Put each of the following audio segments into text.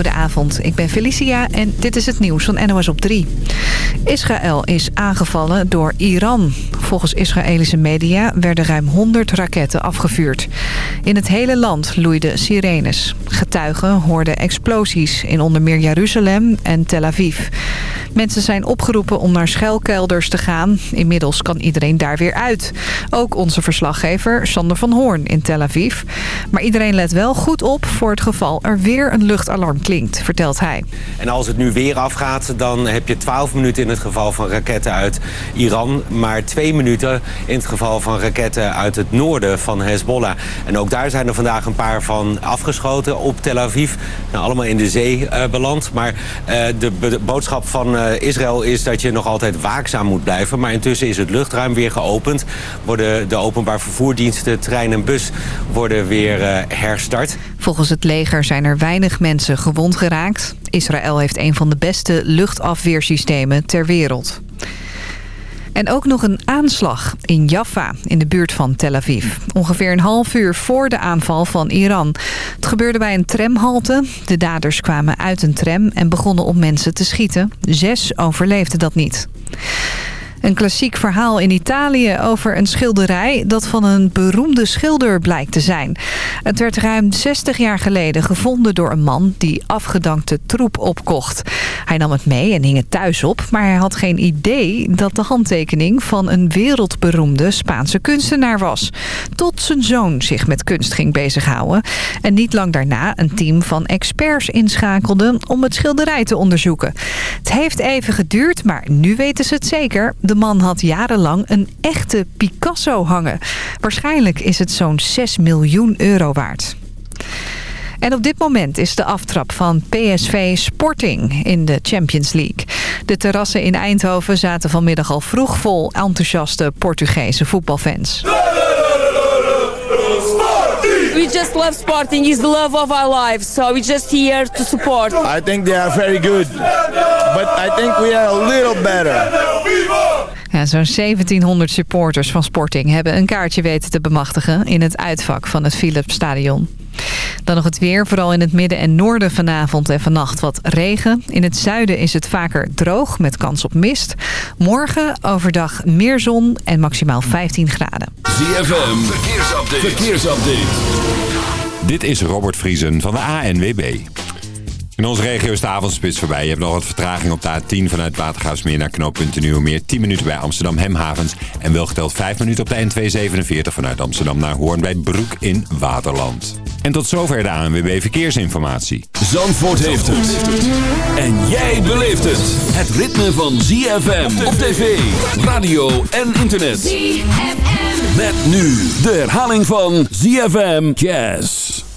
Goedenavond, ik ben Felicia en dit is het nieuws van NOS op 3. Israël is aangevallen door Iran. Volgens Israëlische media werden ruim 100 raketten afgevuurd. In het hele land loeiden sirenes. Getuigen hoorden explosies in onder meer Jeruzalem en Tel Aviv. Mensen zijn opgeroepen om naar schuilkelders te gaan. Inmiddels kan iedereen daar weer uit. Ook onze verslaggever Sander van Hoorn in Tel Aviv. Maar iedereen let wel goed op voor het geval er weer een luchtalarm klinkt, vertelt hij. En als het nu weer afgaat, dan heb je 12 minuten in het geval van raketten uit Iran. Maar twee minuten in het geval van raketten uit het noorden van Hezbollah. En ook daar zijn er vandaag een paar van afgeschoten op Tel Aviv. Nou, allemaal in de zee uh, beland. Maar uh, de, boodschap van Israël is dat je nog altijd waakzaam moet blijven. Maar intussen is het luchtruim weer geopend. Worden de openbaar vervoerdiensten, trein en bus worden weer herstart. Volgens het leger zijn er weinig mensen gewond geraakt. Israël heeft een van de beste luchtafweersystemen ter wereld. En ook nog een aanslag in Jaffa, in de buurt van Tel Aviv. Ongeveer een half uur voor de aanval van Iran. Het gebeurde bij een tramhalte. De daders kwamen uit een tram en begonnen op mensen te schieten. Zes overleefden dat niet. Een klassiek verhaal in Italië over een schilderij dat van een beroemde schilder blijkt te zijn. Het werd ruim 60 jaar geleden gevonden door een man die afgedankte troep opkocht. Hij nam het mee en hing het thuis op, maar hij had geen idee dat de handtekening van een wereldberoemde Spaanse kunstenaar was. Tot zijn zoon zich met kunst ging bezighouden. En niet lang daarna een team van experts inschakelde om het schilderij te onderzoeken. Het heeft even geduurd, maar nu weten ze het zeker. De man had jarenlang een echte Picasso hangen. Waarschijnlijk is het zo'n 6 miljoen euro waard. En op dit moment is de aftrap van PSV Sporting in de Champions League. De terrassen in Eindhoven zaten vanmiddag al vroeg vol enthousiaste Portugese voetbalfans. We just love Sporting. It's the love of our lives. So we're just here to support. I think they are very good. But I think we are a little better. Ja, Zo'n 1700 supporters van Sporting hebben een kaartje weten te bemachtigen... in het uitvak van het Philips Stadion. Dan nog het weer, vooral in het midden en noorden vanavond en vannacht wat regen. In het zuiden is het vaker droog met kans op mist. Morgen overdag meer zon en maximaal 15 graden. ZFM, verkeersupdate. verkeersupdate. Dit is Robert Vriesen van de ANWB. In onze regio is de avondspits voorbij. Je hebt nog wat vertraging op de A10 vanuit Watergraafsmeer naar knooppunt Nieuwemeer. 10 minuten bij Amsterdam Hemhavens. En wel geteld 5 minuten op de N247 vanuit Amsterdam naar Hoorn bij Broek in Waterland. En tot zover de ANWB Verkeersinformatie. Zandvoort heeft het. En jij beleeft het. Het ritme van ZFM op tv, radio en internet. ZFM. Met nu de herhaling van ZFM Jazz.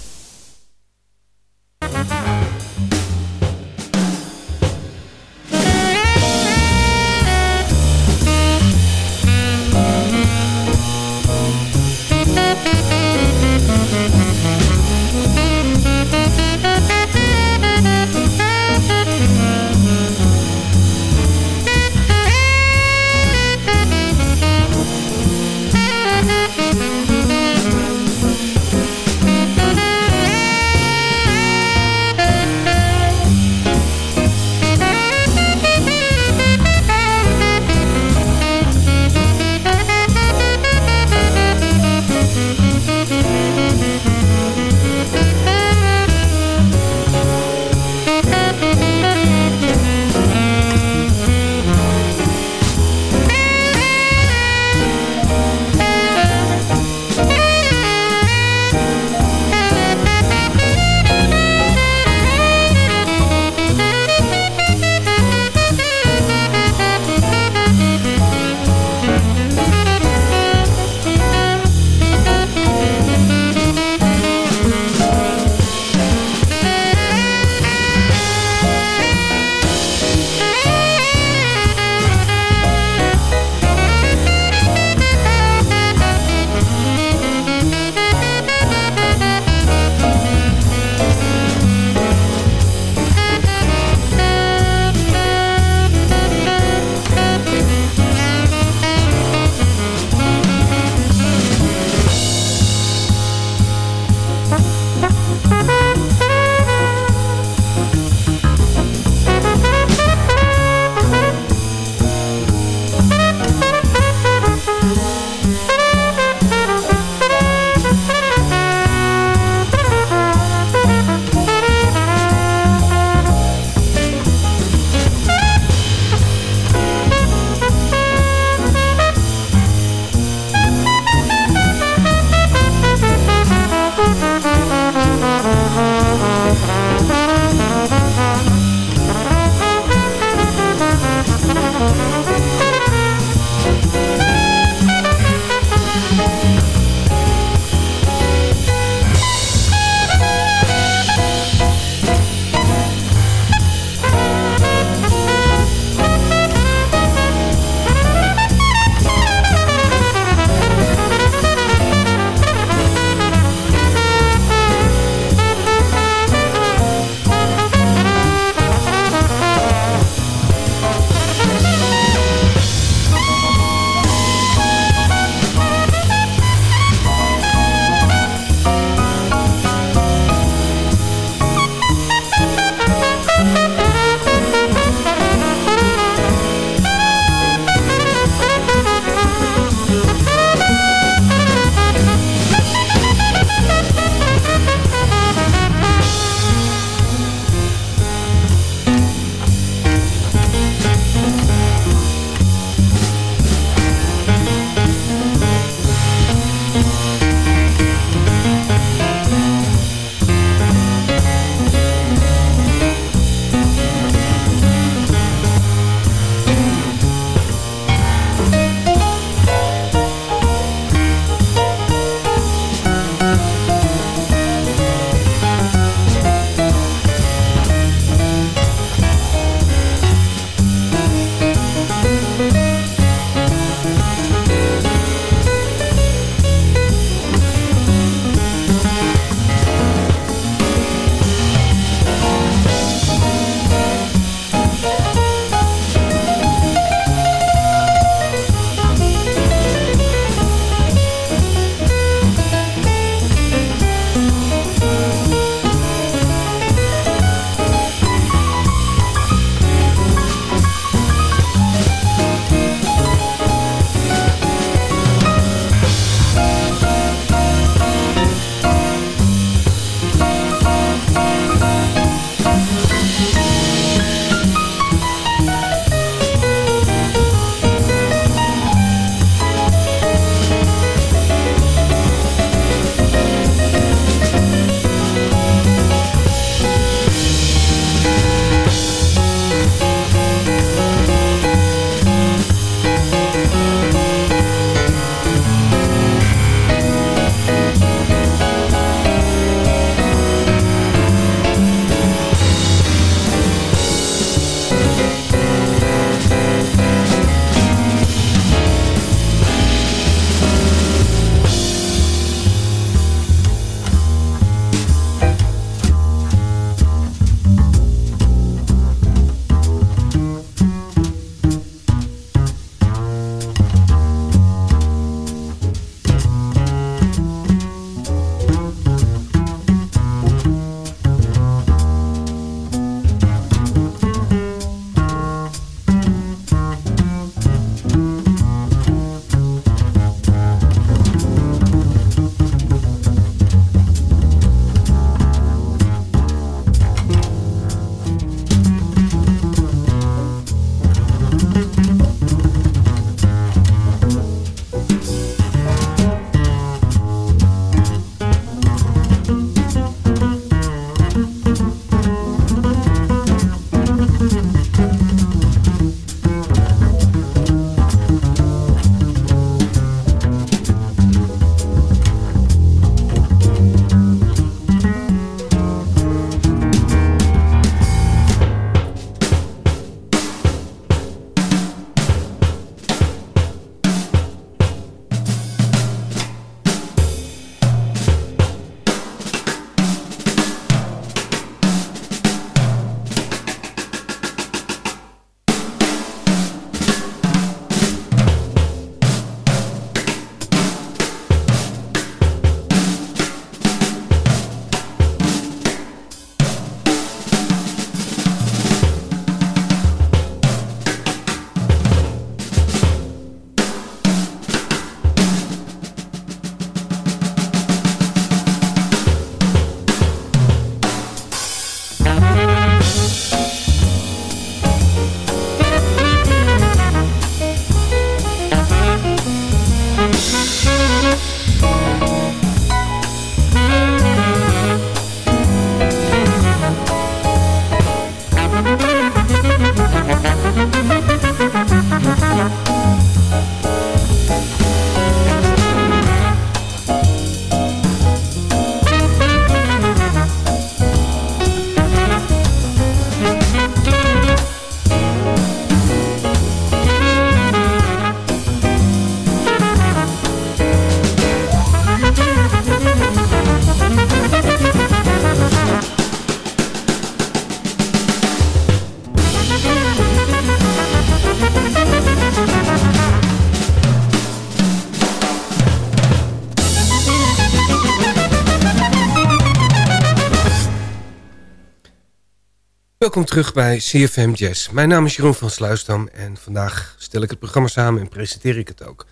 Welkom terug bij CFM Jazz. Mijn naam is Jeroen van Sluisdam en vandaag stel ik het programma samen en presenteer ik het ook.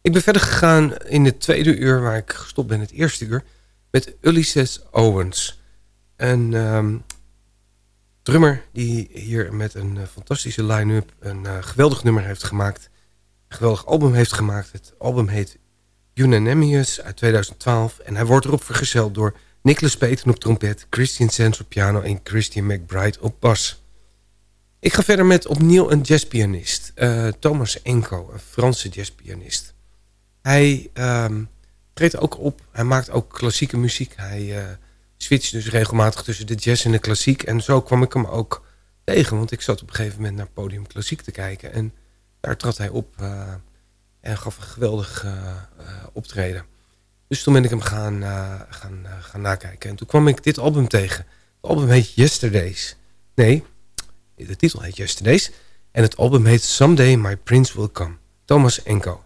Ik ben verder gegaan in het tweede uur, waar ik gestopt ben het eerste uur, met Ulysses Owens. Een um, drummer die hier met een uh, fantastische line-up een uh, geweldig nummer heeft gemaakt. Een geweldig album heeft gemaakt. Het album heet Unanimous uit 2012 en hij wordt erop vergezeld door Nicholas Peten op trompet, Christian Sands op piano en Christian McBride op bas. Ik ga verder met opnieuw een jazzpianist, uh, Thomas Enko, een Franse jazzpianist. Hij um, treedt ook op, hij maakt ook klassieke muziek. Hij uh, switcht dus regelmatig tussen de jazz en de klassiek. En zo kwam ik hem ook tegen, want ik zat op een gegeven moment naar Podium Klassiek te kijken. En daar trad hij op uh, en gaf een geweldig optreden. Dus toen ben ik hem gaan, uh, gaan, uh, gaan nakijken. En toen kwam ik dit album tegen. Het album heet Yesterdays. Nee, de titel heet Yesterdays. En het album heet Someday My Prince Will Come. Thomas Enko.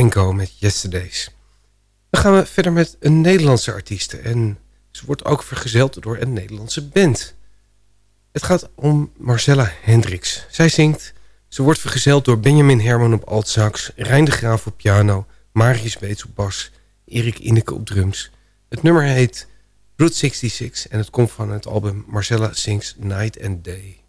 Enko met Yesterdays. Dan gaan we verder met een Nederlandse artieste. En ze wordt ook vergezeld door een Nederlandse band. Het gaat om Marcella Hendricks. Zij zingt. Ze wordt vergezeld door Benjamin Herman op altsax... Rijn de Graaf op piano, Marius Beets op bas... Erik Ineke op drums. Het nummer heet Route 66 en het komt van het album Marcella Sings Night and Day.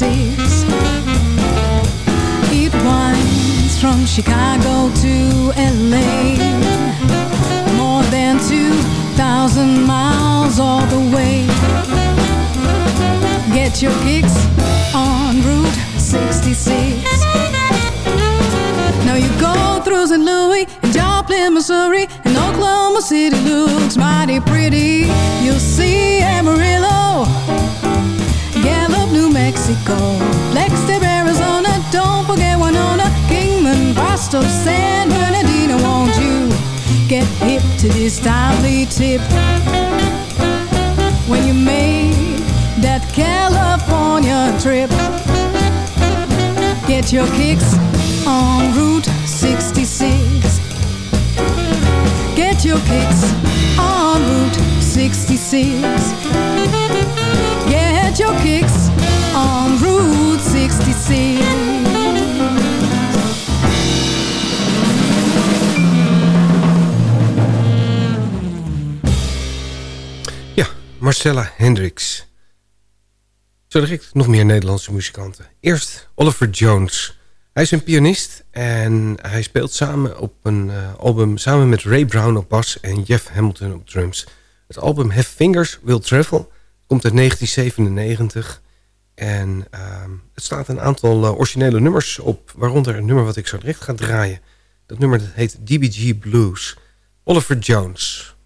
It winds from Chicago to LA, more than 2,000 miles all the way. Get your kicks on Route 66. Now you go through St. Louis and Joplin, Missouri, and Oklahoma City looks mighty pretty. You'll see Amarillo Mexico, Flagstaff, Arizona. Don't forget Winona, coast of San Bernardino. Won't you get hip to this timely tip? When you made that California trip, get your kicks on Route 66. Get your kicks on Route 66. Get your kicks on Route 66. Ja, Marcella Hendricks. Zo direct nog meer Nederlandse muzikanten. Eerst Oliver Jones. Hij is een pianist en hij speelt samen op een uh, album samen met Ray Brown op bas en Jeff Hamilton op drums. Het album Have Fingers Will Travel komt uit 1997 en uh, het staat een aantal uh, originele nummers op, waaronder een nummer wat ik zo direct ga draaien. Dat nummer dat heet DBG Blues. Oliver Jones.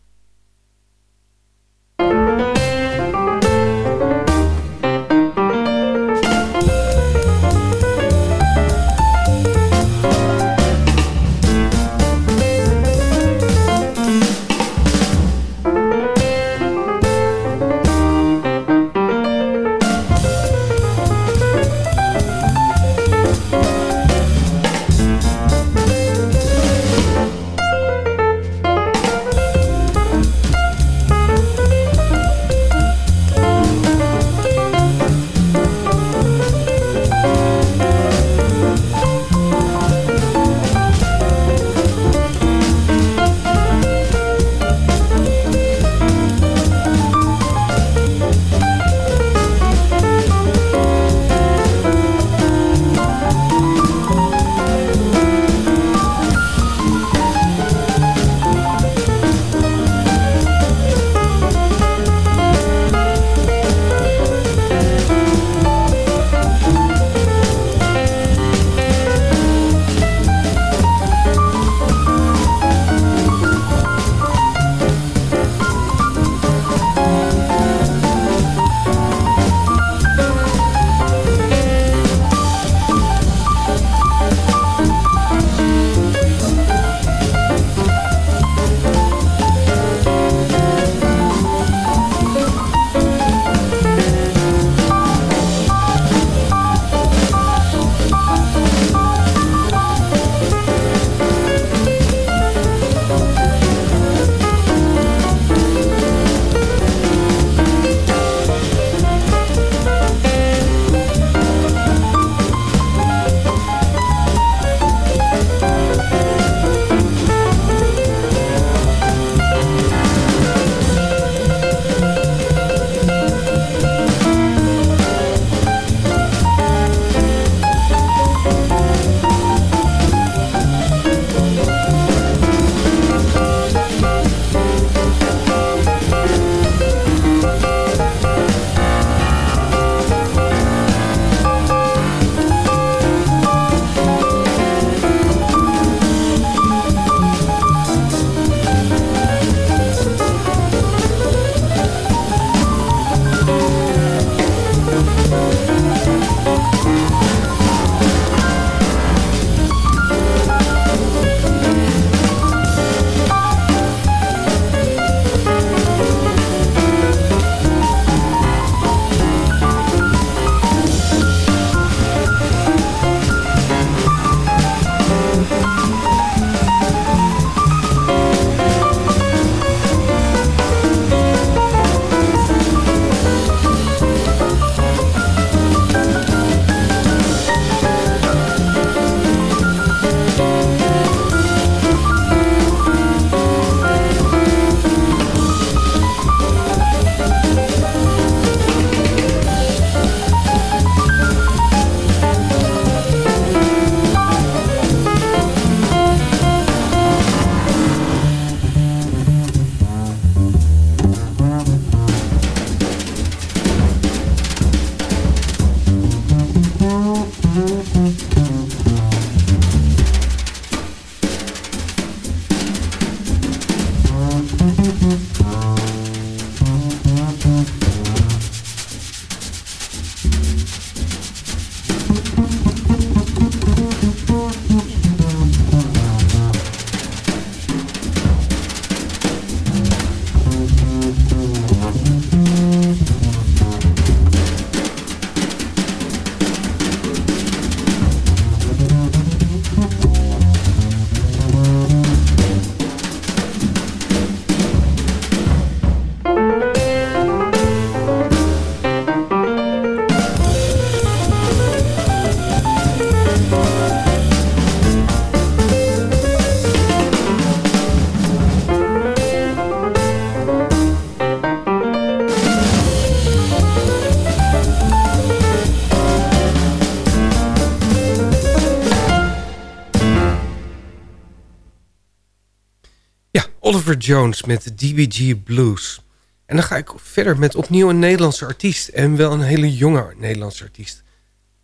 Jones met DBG Blues. En dan ga ik verder met opnieuw een Nederlandse artiest. En wel een hele jonge Nederlandse artiest.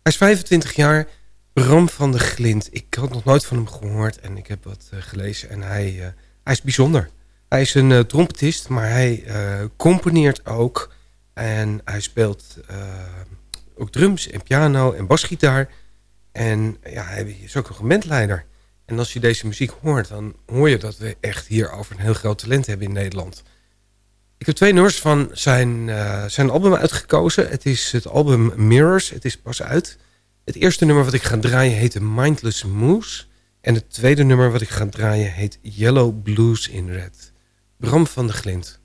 Hij is 25 jaar, Bram van de Glint. Ik had nog nooit van hem gehoord en ik heb wat uh, gelezen. En hij, uh, hij is bijzonder. Hij is een uh, trompetist, maar hij componeert ook. En hij speelt ook drums en piano en basgitaar. En ja, hij is ook nog een bandleider. En als je deze muziek hoort, dan hoor je dat we echt hier over een heel groot talent hebben in Nederland. Ik heb twee nummers van zijn, uh, zijn album uitgekozen. Het is het album Mirrors. Het is pas uit. Het eerste nummer wat ik ga draaien heet Mindless Moose. En het tweede nummer wat ik ga draaien heet Yellow Blues in Red. Bram van de Glint.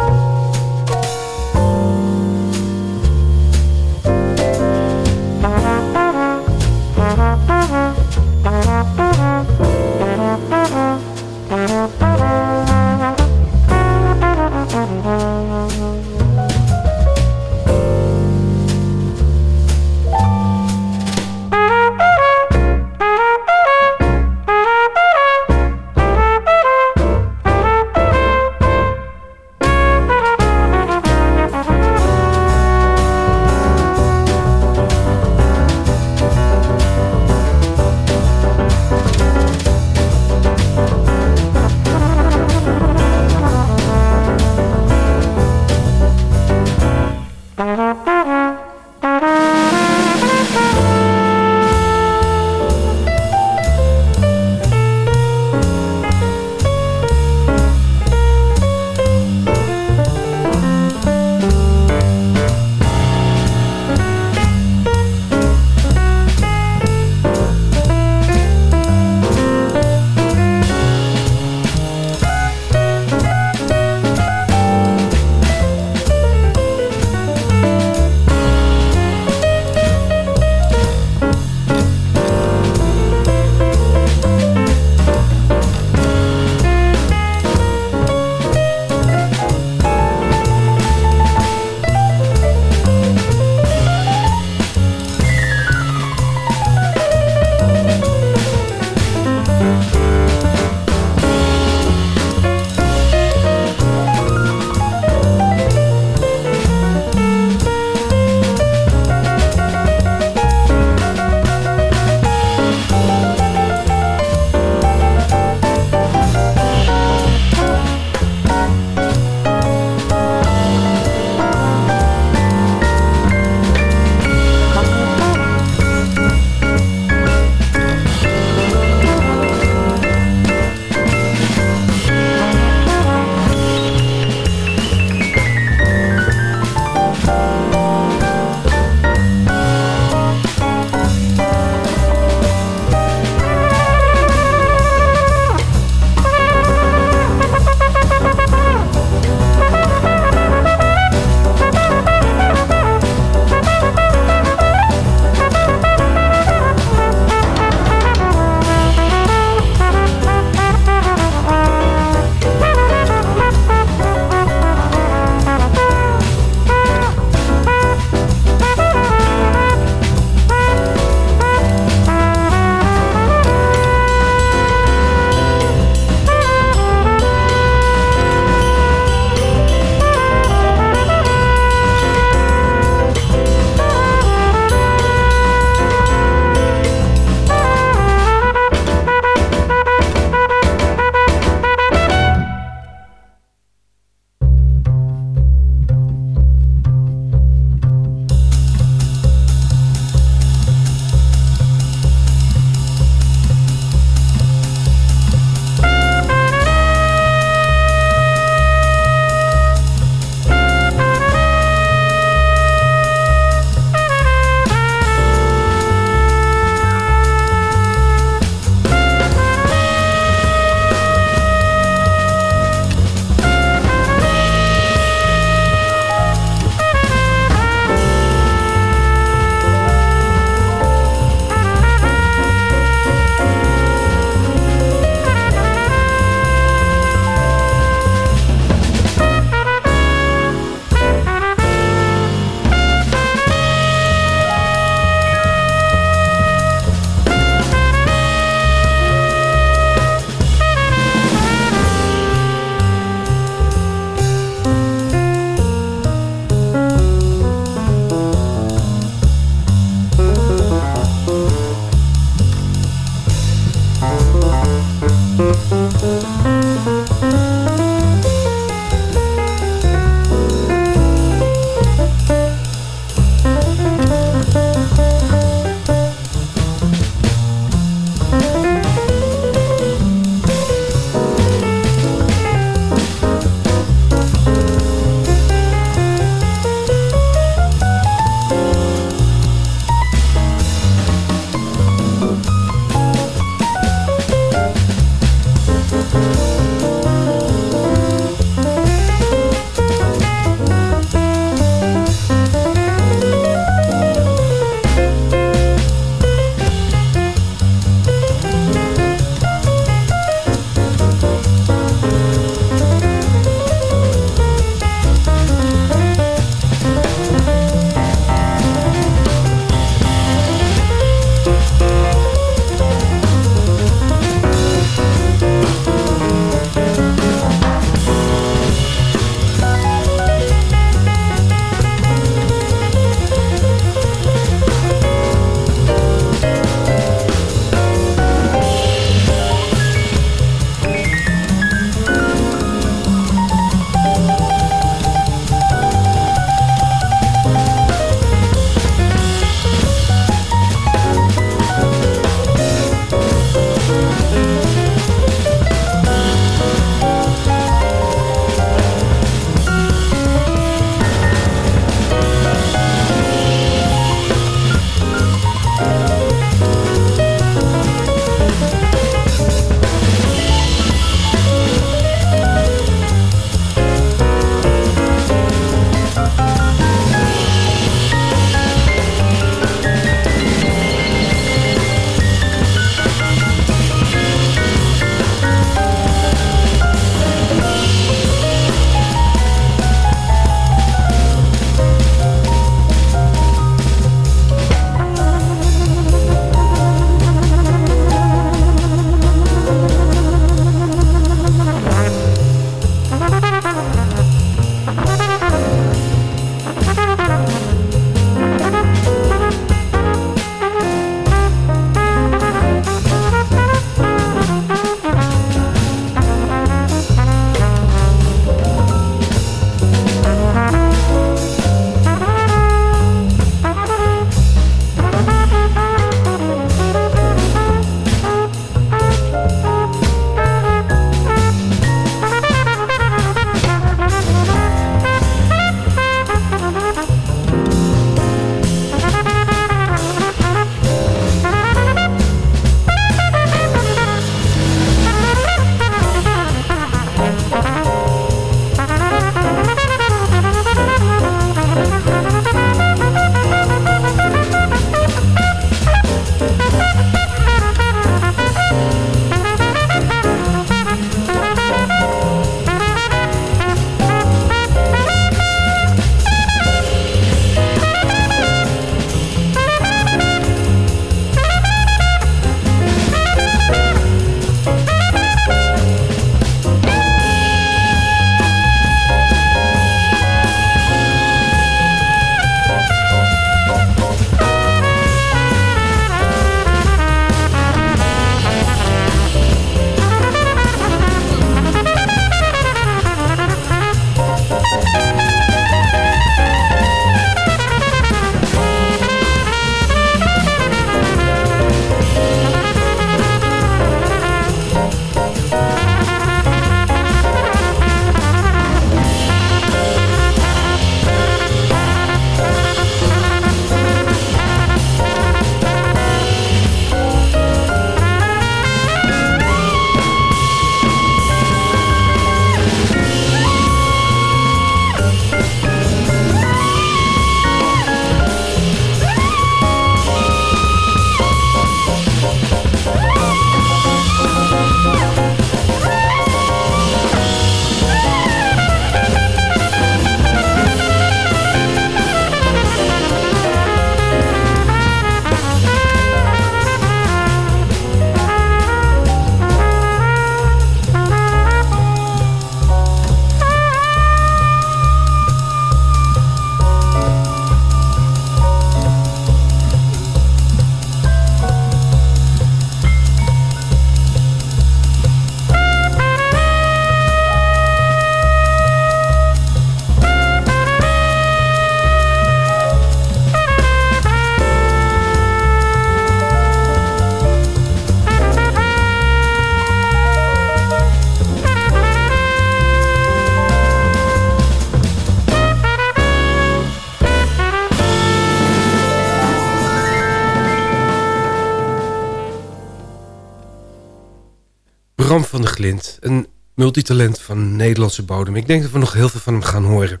Een multitalent van Nederlandse bodem. Ik denk dat we nog heel veel van hem gaan horen.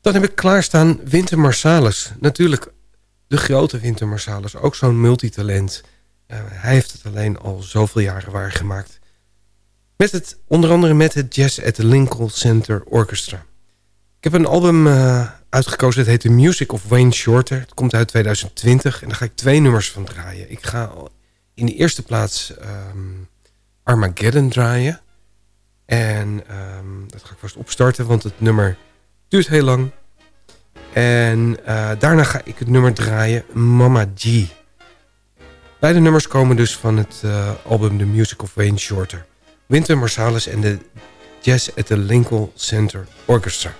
Dan heb ik klaarstaan Winter Marsalis. Natuurlijk de grote Winter Marsalis. Ook zo'n multitalent. Uh, hij heeft het alleen al zoveel jaren waargemaakt. Met het, onder andere met het Jazz at the Lincoln Center Orchestra. Ik heb een album uh, uitgekozen. Het heet The Music of Wayne Shorter. Het komt uit 2020. En daar ga ik twee nummers van draaien. Ik ga in de eerste plaats um, Armageddon draaien. En um, dat ga ik vast opstarten, want het nummer duurt heel lang. En uh, daarna ga ik het nummer draaien, Mama G. Beide nummers komen dus van het uh, album The Music of Wayne Shorter. Winter Marsalis en de Jazz at the Lincoln Center Orchestra.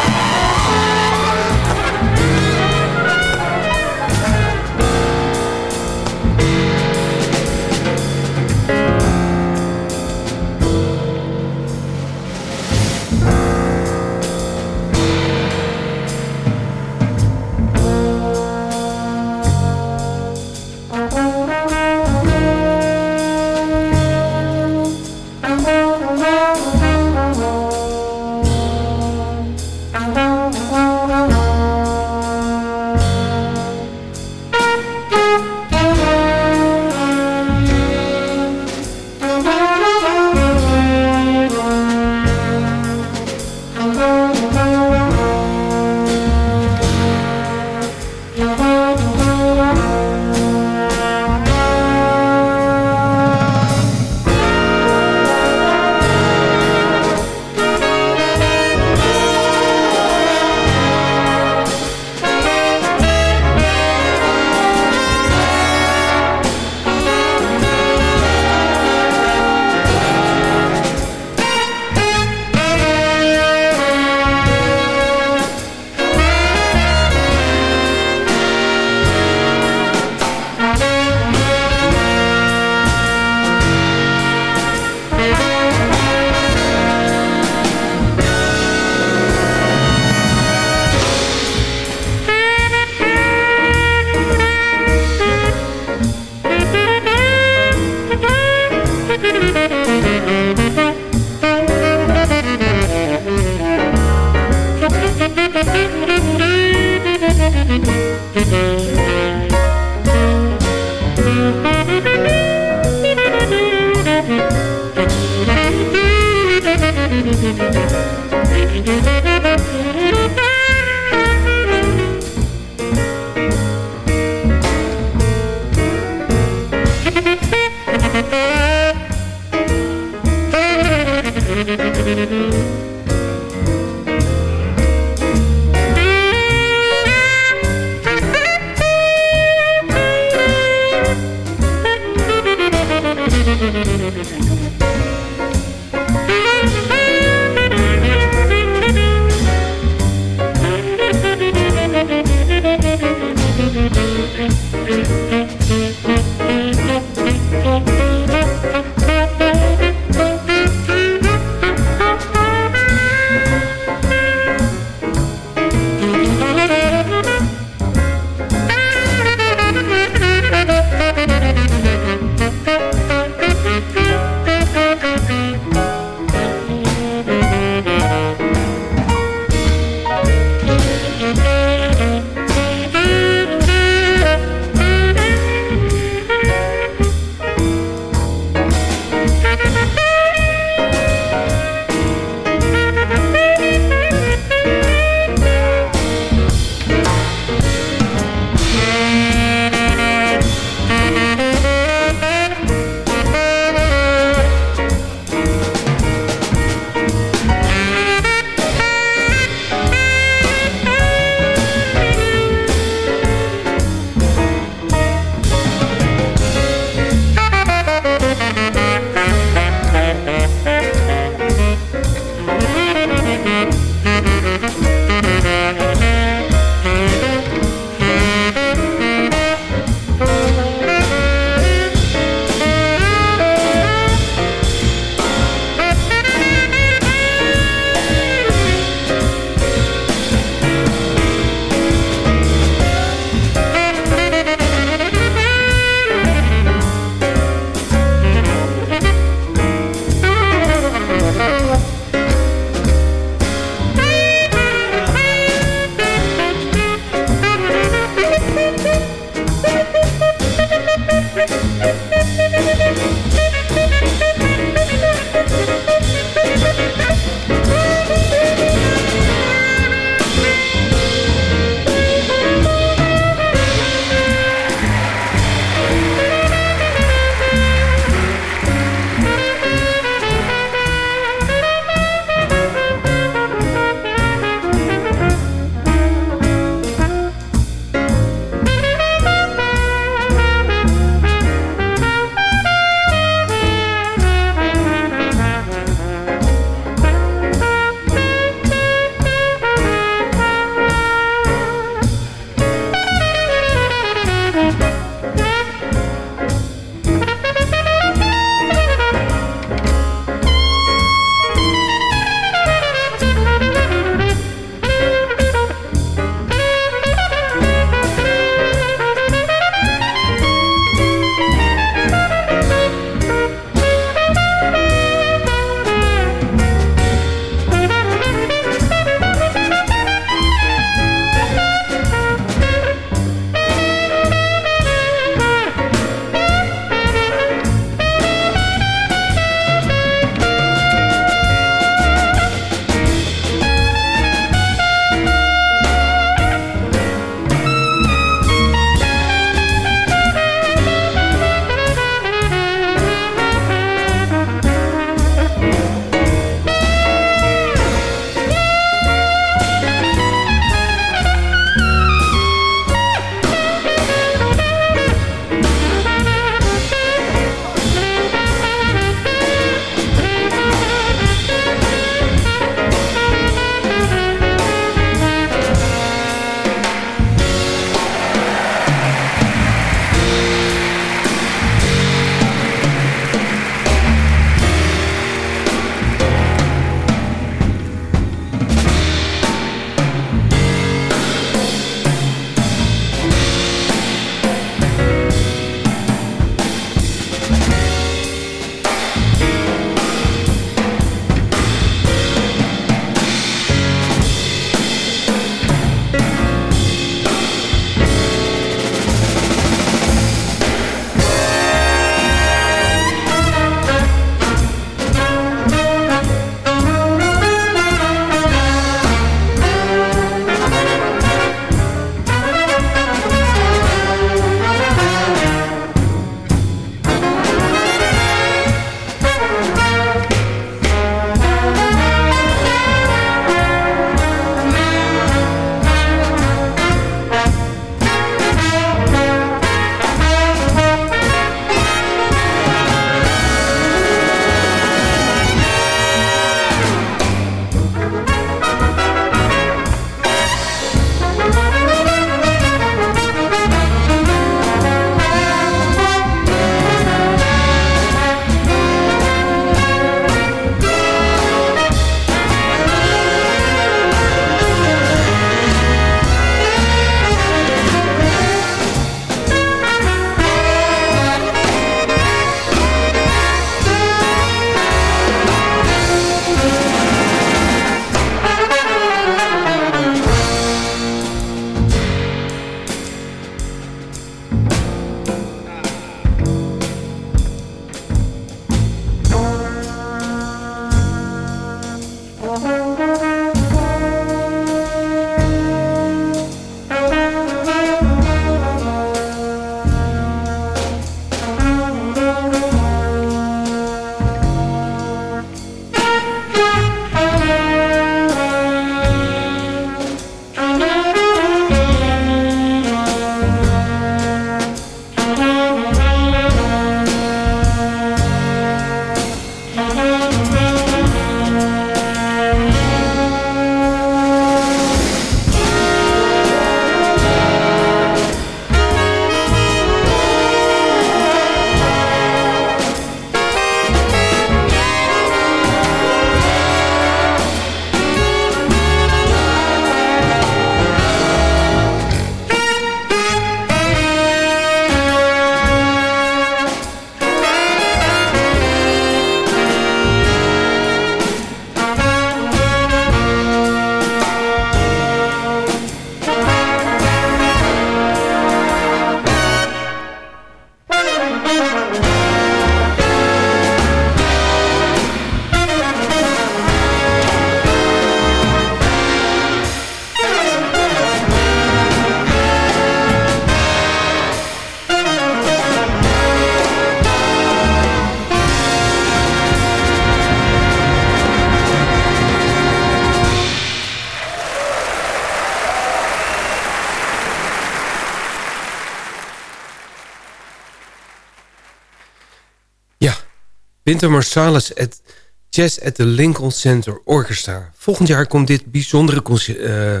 Winter Marsalis at Jazz at the Lincoln Center Orchestra. Volgend jaar komt dit bijzondere, uh,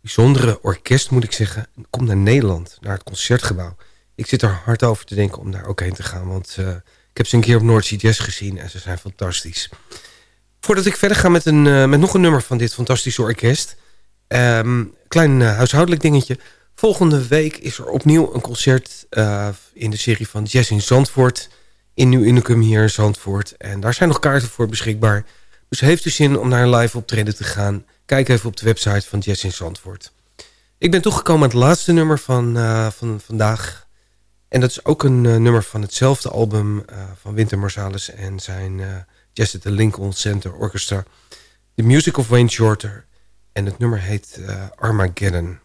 bijzondere orkest, moet ik zeggen... komt naar Nederland, naar het Concertgebouw. Ik zit er hard over te denken om daar ook heen te gaan... want uh, ik heb ze een keer op Noordzee Jazz gezien en ze zijn fantastisch. Voordat ik verder ga met, een, uh, met nog een nummer van dit fantastische orkest... Um, klein huishoudelijk dingetje... Volgende week is er opnieuw een concert in de serie van Jazz in Zandvoort. In Nieuw Unicum hier in Zandvoort. En daar zijn nog kaarten voor beschikbaar. Dus heeft u zin om naar een live optreden te gaan? Kijk even op de website van Jazz in Zandvoort. Ik ben toegekomen aan het laatste nummer van, uh, van vandaag. En dat is ook een uh, nummer van hetzelfde album van Winter Marsalis en zijn Jazz at the Lincoln Center Orchestra. The Music of Wayne Shorter. En het nummer heet Armageddon.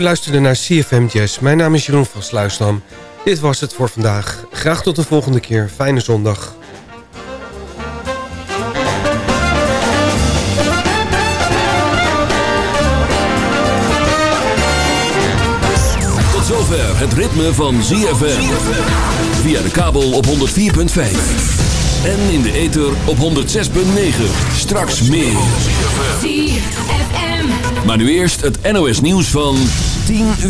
U luisterde naar CFM Jazz. Mijn naam is Jeroen van Sluisdam. Dit was het voor vandaag. Graag tot de volgende keer. Fijne zondag. Tot zover het ritme van ZFM. Via de kabel op 104.5. En in de ether op 106.9. Straks meer. Maar nu eerst het NOS nieuws van 10 uur.